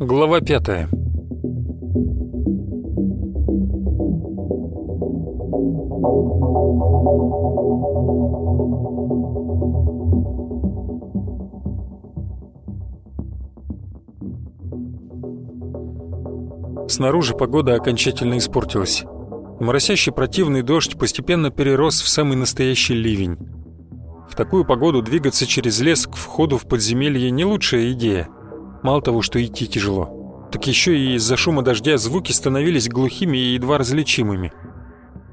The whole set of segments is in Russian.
Глава пятая Снаружи погода окончательно испортилась. Моросящий противный дождь постепенно перерос в самый настоящий ливень. В такую погоду двигаться через лес к входу в подземелье не лучшая идея. Мало того, что идти тяжело, так еще и из-за шума дождя звуки становились глухими и едва различимыми.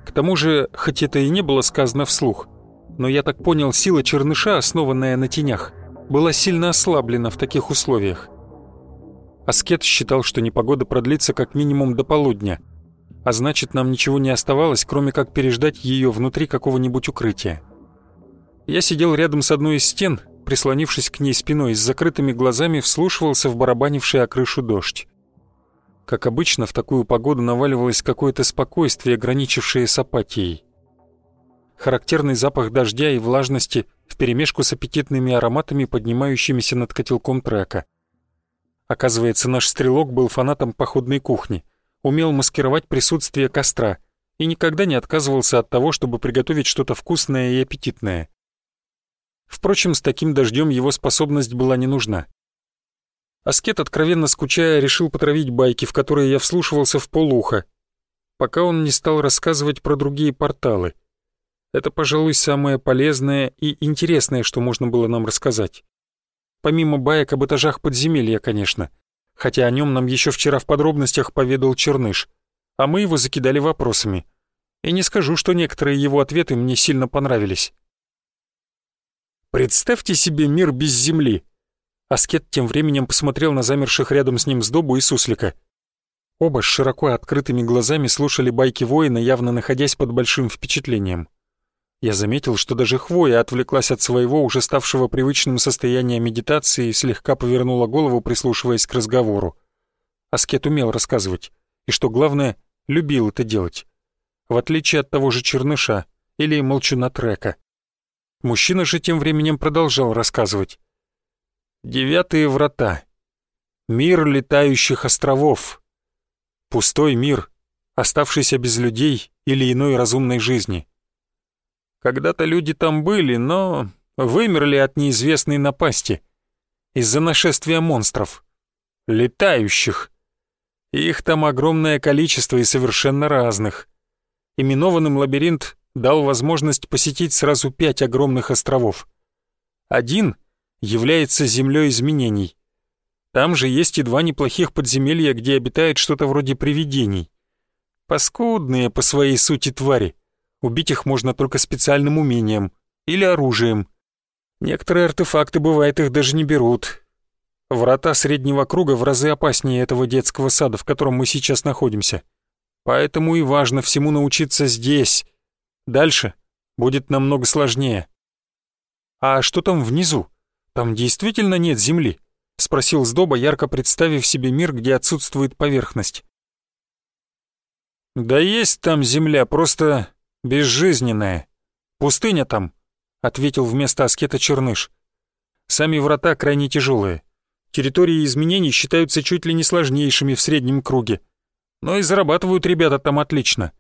К тому же, хоть это и не было сказано вслух, но я так понял, сила черныша, основанная на тенях, была сильно ослаблена в таких условиях. Аскет считал, что непогода продлится как минимум до полудня, а значит, нам ничего не оставалось, кроме как переждать ее внутри какого-нибудь укрытия. Я сидел рядом с одной из стен, прислонившись к ней спиной, с закрытыми глазами вслушивался в барабанивший о крышу дождь. Как обычно, в такую погоду наваливалось какое-то спокойствие, граничившее с апатией. Характерный запах дождя и влажности вперемешку с аппетитными ароматами, поднимающимися над котелком трека — Оказывается, наш стрелок был фанатом походной кухни, умел маскировать присутствие костра и никогда не отказывался от того, чтобы приготовить что-то вкусное и аппетитное. Впрочем, с таким дождем его способность была не нужна. Аскет, откровенно скучая, решил потравить байки, в которые я вслушивался в полуха, пока он не стал рассказывать про другие порталы. Это, пожалуй, самое полезное и интересное, что можно было нам рассказать. Помимо баек об этажах подземелья, конечно. Хотя о нем нам еще вчера в подробностях поведал Черныш. А мы его закидали вопросами. И не скажу, что некоторые его ответы мне сильно понравились. «Представьте себе мир без земли!» Аскет тем временем посмотрел на замерших рядом с ним сдобу и суслика. Оба с широко открытыми глазами слушали байки воина, явно находясь под большим впечатлением. Я заметил, что даже хвоя отвлеклась от своего уже ставшего привычным состояния медитации и слегка повернула голову, прислушиваясь к разговору. Аскет умел рассказывать, и, что главное, любил это делать. В отличие от того же Черныша или Молчуна Трека. Мужчина же тем временем продолжал рассказывать. «Девятые врата. Мир летающих островов. Пустой мир, оставшийся без людей или иной разумной жизни». Когда-то люди там были, но вымерли от неизвестной напасти. Из-за нашествия монстров. Летающих. Их там огромное количество и совершенно разных. Именованным лабиринт дал возможность посетить сразу пять огромных островов. Один является землей изменений. Там же есть и два неплохих подземелья, где обитает что-то вроде привидений. Паскудные по своей сути твари — Убить их можно только специальным умением или оружием. Некоторые артефакты, бывает, их даже не берут. Врата среднего круга в разы опаснее этого детского сада, в котором мы сейчас находимся. Поэтому и важно всему научиться здесь. Дальше будет намного сложнее. «А что там внизу? Там действительно нет земли?» — спросил Сдоба, ярко представив себе мир, где отсутствует поверхность. «Да есть там земля, просто «Безжизненная. Пустыня там», — ответил вместо аскета Черныш. «Сами врата крайне тяжелые. Территории изменений считаются чуть ли не сложнейшими в среднем круге. Но и зарабатывают ребята там отлично.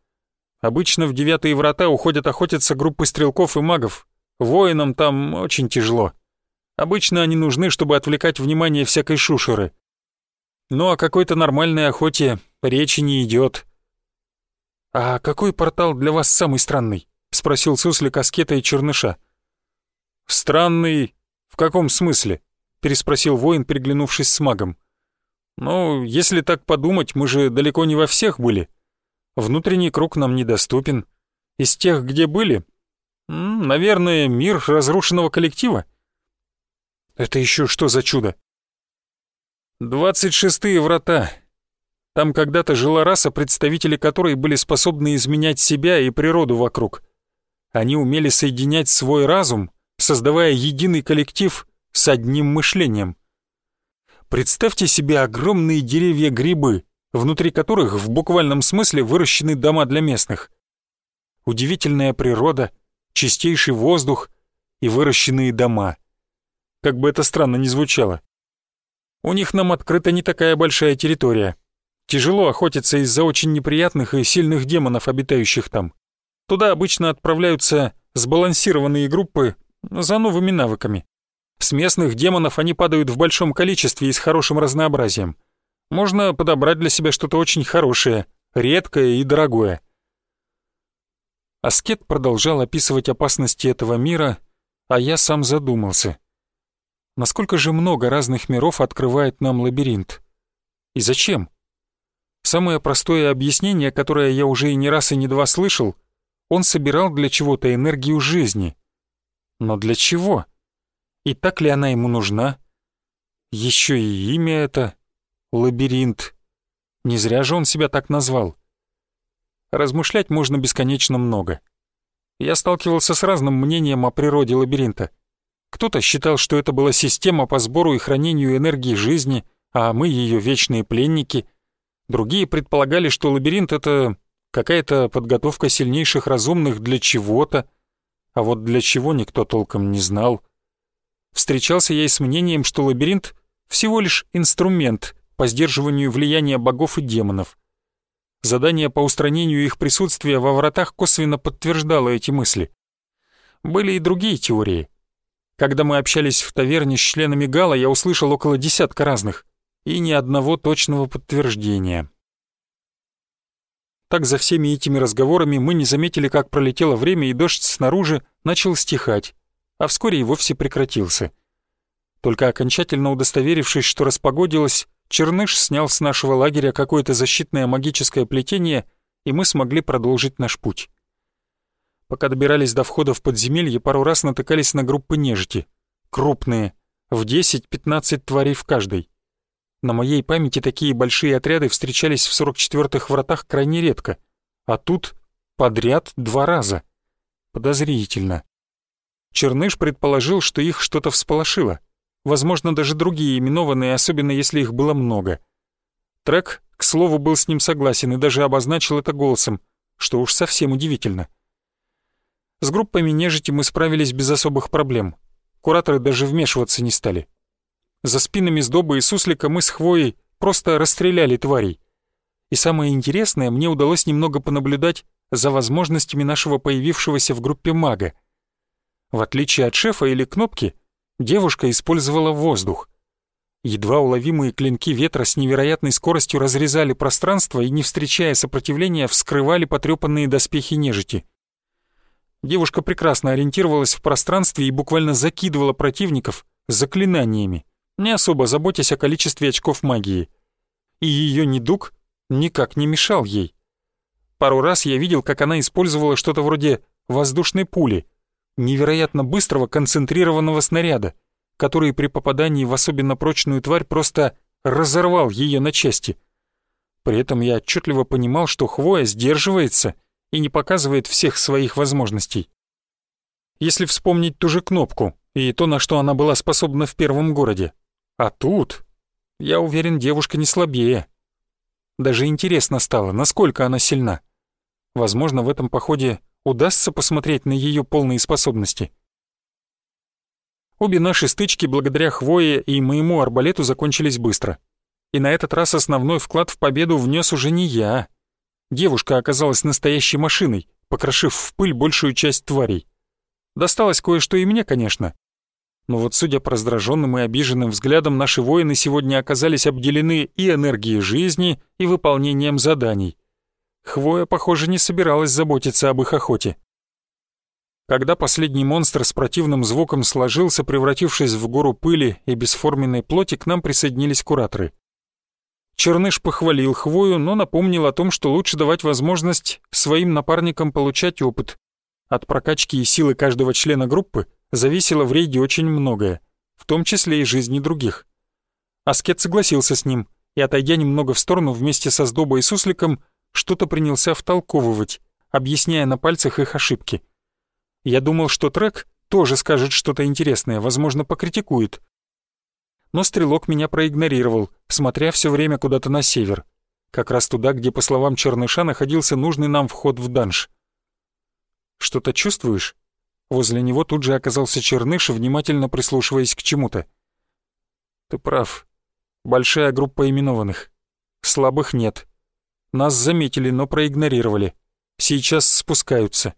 Обычно в девятые врата уходят охотиться группы стрелков и магов. Воинам там очень тяжело. Обычно они нужны, чтобы отвлекать внимание всякой шушеры. Ну о какой-то нормальной охоте речи не идет. «А какой портал для вас самый странный?» — спросил суслик Аскета и Черныша. «Странный? В каком смысле?» — переспросил воин, приглянувшись с магом. «Ну, если так подумать, мы же далеко не во всех были. Внутренний круг нам недоступен. Из тех, где были, наверное, мир разрушенного коллектива». «Это еще что за чудо?» «Двадцать шестые врата», там когда-то жила раса, представители которой были способны изменять себя и природу вокруг. Они умели соединять свой разум, создавая единый коллектив с одним мышлением. Представьте себе огромные деревья-грибы, внутри которых в буквальном смысле выращены дома для местных. удивительная природа, чистейший воздух и выращенные дома. Как бы это странно ни звучало. У них нам открыта не такая большая территория. Тяжело охотиться из-за очень неприятных и сильных демонов, обитающих там. Туда обычно отправляются сбалансированные группы за новыми навыками. С местных демонов они падают в большом количестве и с хорошим разнообразием. Можно подобрать для себя что-то очень хорошее, редкое и дорогое. Аскет продолжал описывать опасности этого мира, а я сам задумался. Насколько же много разных миров открывает нам лабиринт? И зачем? Самое простое объяснение, которое я уже и не раз и не два слышал, он собирал для чего-то энергию жизни. Но для чего? И так ли она ему нужна? Еще и имя это — лабиринт. Не зря же он себя так назвал. Размышлять можно бесконечно много. Я сталкивался с разным мнением о природе лабиринта. Кто-то считал, что это была система по сбору и хранению энергии жизни, а мы ее вечные пленники. Другие предполагали, что лабиринт — это какая-то подготовка сильнейших разумных для чего-то, а вот для чего никто толком не знал. Встречался я и с мнением, что лабиринт — всего лишь инструмент по сдерживанию влияния богов и демонов. Задание по устранению их присутствия во вратах косвенно подтверждало эти мысли. Были и другие теории. Когда мы общались в таверне с членами Гала, я услышал около десятка разных, и ни одного точного подтверждения. Так за всеми этими разговорами мы не заметили, как пролетело время, и дождь снаружи начал стихать, а вскоре и вовсе прекратился. Только окончательно удостоверившись, что распогодилось, Черныш снял с нашего лагеря какое-то защитное магическое плетение, и мы смогли продолжить наш путь. Пока добирались до входа в подземелье, пару раз натыкались на группы нежити. Крупные, в 10-15 тварей в каждой. На моей памяти такие большие отряды встречались в 44-х вратах крайне редко, а тут подряд два раза. Подозрительно. Черныш предположил, что их что-то всполошило. Возможно, даже другие именованные, особенно если их было много. Трек, к слову, был с ним согласен и даже обозначил это голосом, что уж совсем удивительно. С группами нежити мы справились без особых проблем. Кураторы даже вмешиваться не стали. За спинами сдобы и суслика мы с хвоей просто расстреляли тварей. И самое интересное, мне удалось немного понаблюдать за возможностями нашего появившегося в группе мага. В отличие от шефа или кнопки, девушка использовала воздух. Едва уловимые клинки ветра с невероятной скоростью разрезали пространство и, не встречая сопротивления, вскрывали потрепанные доспехи нежити. Девушка прекрасно ориентировалась в пространстве и буквально закидывала противников заклинаниями, не особо заботясь о количестве очков магии. И ее недуг никак не мешал ей. Пару раз я видел, как она использовала что-то вроде воздушной пули, невероятно быстрого концентрированного снаряда, который при попадании в особенно прочную тварь просто разорвал ее на части. При этом я отчетливо понимал, что хвоя сдерживается — и не показывает всех своих возможностей. Если вспомнить ту же кнопку и то, на что она была способна в первом городе. А тут, я уверен, девушка не слабее. Даже интересно стало, насколько она сильна. Возможно, в этом походе удастся посмотреть на ее полные способности. Обе наши стычки благодаря Хвое и моему арбалету закончились быстро. И на этот раз основной вклад в победу внес уже не я, Девушка оказалась настоящей машиной, покрошив в пыль большую часть тварей. Досталось кое-что и мне, конечно. Но вот судя по раздраженным и обиженным взглядам, наши воины сегодня оказались обделены и энергией жизни, и выполнением заданий. Хвоя, похоже, не собиралась заботиться об их охоте. Когда последний монстр с противным звуком сложился, превратившись в гору пыли и бесформенной плоти, к нам присоединились кураторы — Черныш похвалил Хвою, но напомнил о том, что лучше давать возможность своим напарникам получать опыт. От прокачки и силы каждого члена группы зависело в рейде очень многое, в том числе и жизни других. Аскет согласился с ним и, отойдя немного в сторону вместе со Сдобой и Сусликом, что-то принялся втолковывать, объясняя на пальцах их ошибки. Я думал, что трек тоже скажет что-то интересное, возможно, покритикует, но стрелок меня проигнорировал, смотря все время куда-то на север. Как раз туда, где, по словам Черныша, находился нужный нам вход в данж. Что-то чувствуешь?» Возле него тут же оказался Черныш, внимательно прислушиваясь к чему-то. «Ты прав. Большая группа именованных. Слабых нет. Нас заметили, но проигнорировали. Сейчас спускаются».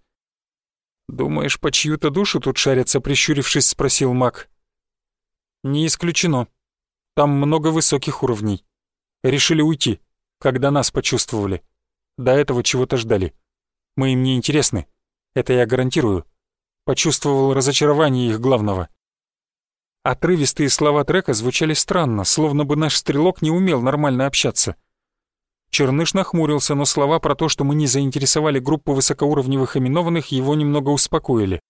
«Думаешь, по чью-то душу тут шарятся?» — прищурившись, спросил маг. «Не исключено. Там много высоких уровней. Решили уйти, когда нас почувствовали. До этого чего-то ждали. Мы им не интересны. Это я гарантирую. Почувствовал разочарование их главного. Отрывистые слова трека звучали странно, словно бы наш стрелок не умел нормально общаться. Черныш нахмурился, но слова про то, что мы не заинтересовали группу высокоуровневых именованных, его немного успокоили.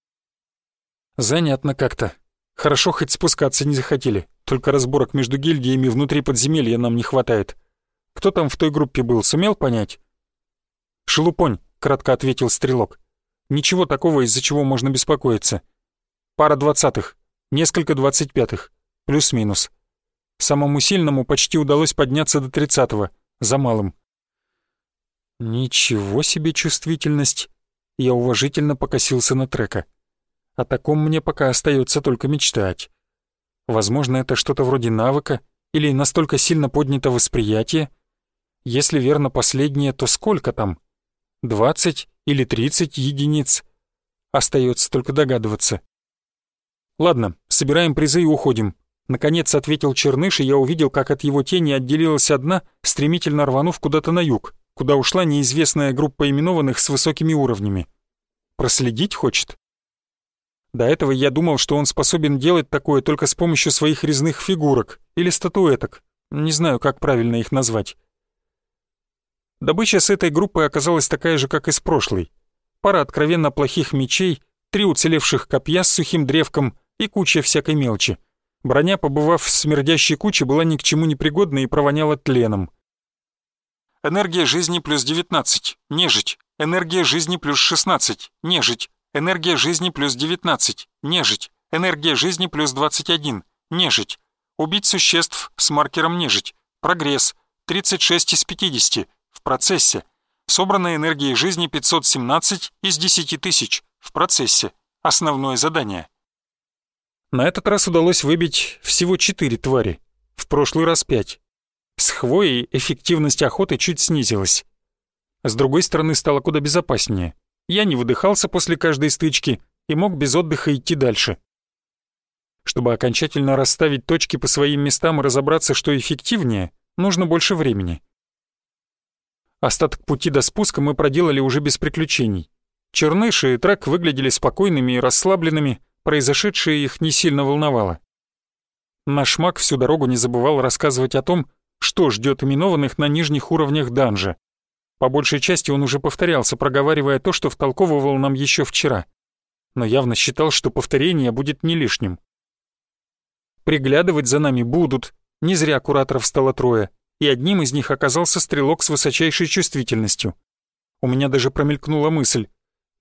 Занятно как-то. Хорошо, хоть спускаться не захотели. Только разборок между гильдиями внутри подземелья нам не хватает. Кто там в той группе был, сумел понять? «Шелупонь», — кратко ответил стрелок. «Ничего такого, из-за чего можно беспокоиться. Пара двадцатых, несколько двадцать пятых, плюс-минус. Самому сильному почти удалось подняться до тридцатого, за малым». «Ничего себе чувствительность!» Я уважительно покосился на трека. О таком мне пока остается только мечтать. Возможно, это что-то вроде навыка или настолько сильно поднято восприятие. Если верно последнее, то сколько там? 20 или 30 единиц. Остается только догадываться. Ладно, собираем призы и уходим. Наконец ответил Черныш, и я увидел, как от его тени отделилась одна, стремительно рванув куда-то на юг, куда ушла неизвестная группа именованных с высокими уровнями. Проследить хочет? До этого я думал, что он способен делать такое только с помощью своих резных фигурок или статуэток. Не знаю, как правильно их назвать. Добыча с этой группой оказалась такая же, как и с прошлой. Пара откровенно плохих мечей, три уцелевших копья с сухим древком и куча всякой мелочи. Броня, побывав в смердящей куче, была ни к чему не пригодна и провоняла тленом. Энергия жизни плюс 19, нежить. Энергия жизни плюс 16, нежить. Энергия жизни плюс 19, нежить. Энергия жизни плюс 21, нежить. Убить существ с маркером нежить. Прогресс. 36 из 50 в процессе. Собранная энергия жизни 517 из 10 тысяч в процессе. Основное задание. На этот раз удалось выбить всего 4 твари. В прошлый раз 5. С хвоей эффективность охоты чуть снизилась. С другой стороны, стало куда безопаснее. Я не выдыхался после каждой стычки и мог без отдыха идти дальше. Чтобы окончательно расставить точки по своим местам и разобраться, что эффективнее, нужно больше времени. Остаток пути до спуска мы проделали уже без приключений. Черныш и Трак выглядели спокойными и расслабленными, произошедшее их не сильно волновало. Наш маг всю дорогу не забывал рассказывать о том, что ждет именованных на нижних уровнях данжа. По большей части он уже повторялся, проговаривая то, что втолковывал нам еще вчера. Но явно считал, что повторение будет не лишним. Приглядывать за нами будут, не зря кураторов стало трое и одним из них оказался стрелок с высочайшей чувствительностью. У меня даже промелькнула мысль,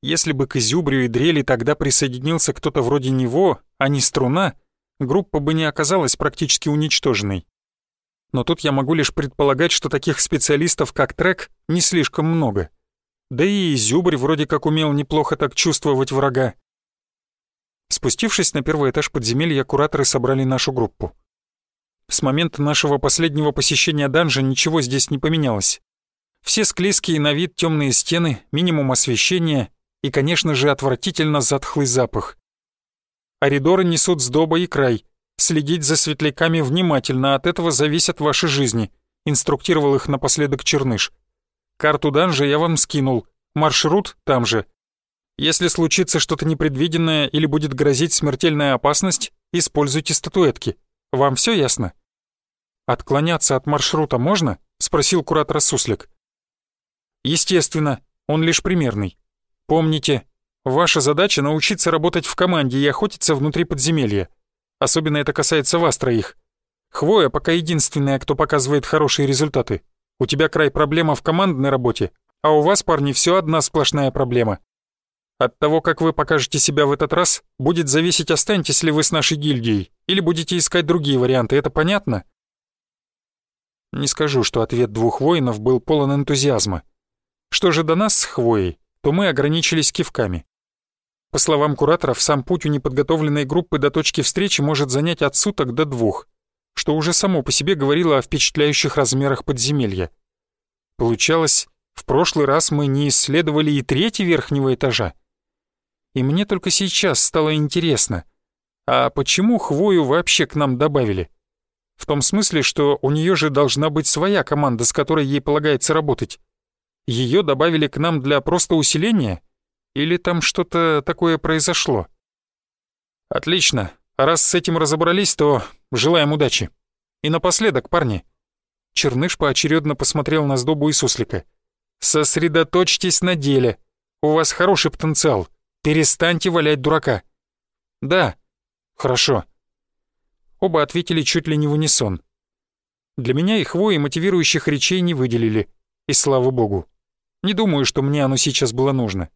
если бы к изюбрю и дрели тогда присоединился кто-то вроде него, а не струна, группа бы не оказалась практически уничтоженной. Но тут я могу лишь предполагать, что таких специалистов, как Трек, не слишком много. Да и изюбрь вроде как умел неплохо так чувствовать врага. Спустившись на первый этаж подземелья, кураторы собрали нашу группу. С момента нашего последнего посещения данжа ничего здесь не поменялось. Все склизкие на вид темные стены, минимум освещения и, конечно же, отвратительно затхлый запах. Коридоры несут сдоба и край. Следить за светляками внимательно, от этого зависят ваши жизни. Инструктировал их напоследок Черныш. Карту данжа я вам скинул. Маршрут там же. Если случится что-то непредвиденное или будет грозить смертельная опасность, используйте статуэтки. Вам все ясно?» «Отклоняться от маршрута можно?» — спросил куратор Суслик. «Естественно, он лишь примерный. Помните, ваша задача — научиться работать в команде и охотиться внутри подземелья. Особенно это касается вас троих. Хвоя пока единственная, кто показывает хорошие результаты. У тебя край проблема в командной работе, а у вас, парни, все одна сплошная проблема. От того, как вы покажете себя в этот раз, будет зависеть, останетесь ли вы с нашей гильдией, или будете искать другие варианты, это понятно? Не скажу, что ответ двух воинов был полон энтузиазма. Что же до нас с Хвоей, то мы ограничились кивками. По словам кураторов, сам путь у неподготовленной группы до точки встречи может занять от суток до двух, что уже само по себе говорило о впечатляющих размерах подземелья. Получалось, в прошлый раз мы не исследовали и третий верхнего этажа. И мне только сейчас стало интересно, а почему хвою вообще к нам добавили? В том смысле, что у нее же должна быть своя команда, с которой ей полагается работать. Ее добавили к нам для просто усиления? Или там что-то такое произошло? Отлично. Раз с этим разобрались, то желаем удачи. И напоследок, парни. Черныш поочередно посмотрел на сдобу и суслика. Сосредоточьтесь на деле. У вас хороший потенциал. Перестаньте валять дурака. Да. Хорошо. Оба ответили чуть ли не в унисон. Для меня и хвои мотивирующих речей не выделили. И слава богу. Не думаю, что мне оно сейчас было нужно.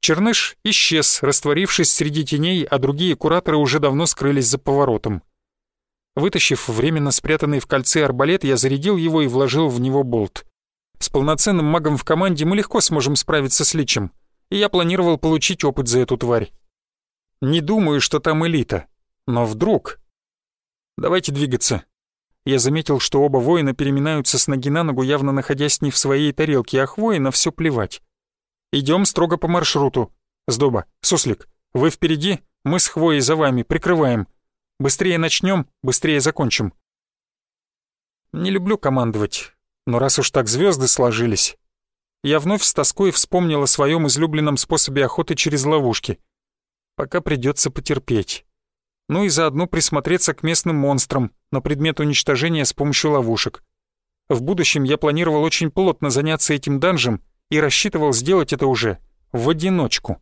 Черныш исчез, растворившись среди теней, а другие кураторы уже давно скрылись за поворотом. Вытащив временно спрятанный в кольце арбалет, я зарядил его и вложил в него болт. С полноценным магом в команде мы легко сможем справиться с личем, и я планировал получить опыт за эту тварь. Не думаю, что там элита, но вдруг... Давайте двигаться. Я заметил, что оба воина переминаются с ноги на ногу, явно находясь не в своей тарелке, а хвои на все плевать. Идем строго по маршруту. Сдоба, суслик, вы впереди, мы с хвоей за вами, прикрываем. Быстрее начнем, быстрее закончим. Не люблю командовать, но раз уж так звезды сложились... Я вновь с тоской вспомнил о своем излюбленном способе охоты через ловушки. Пока придется потерпеть. Ну и заодно присмотреться к местным монстрам на предмет уничтожения с помощью ловушек. В будущем я планировал очень плотно заняться этим данжем и рассчитывал сделать это уже в одиночку.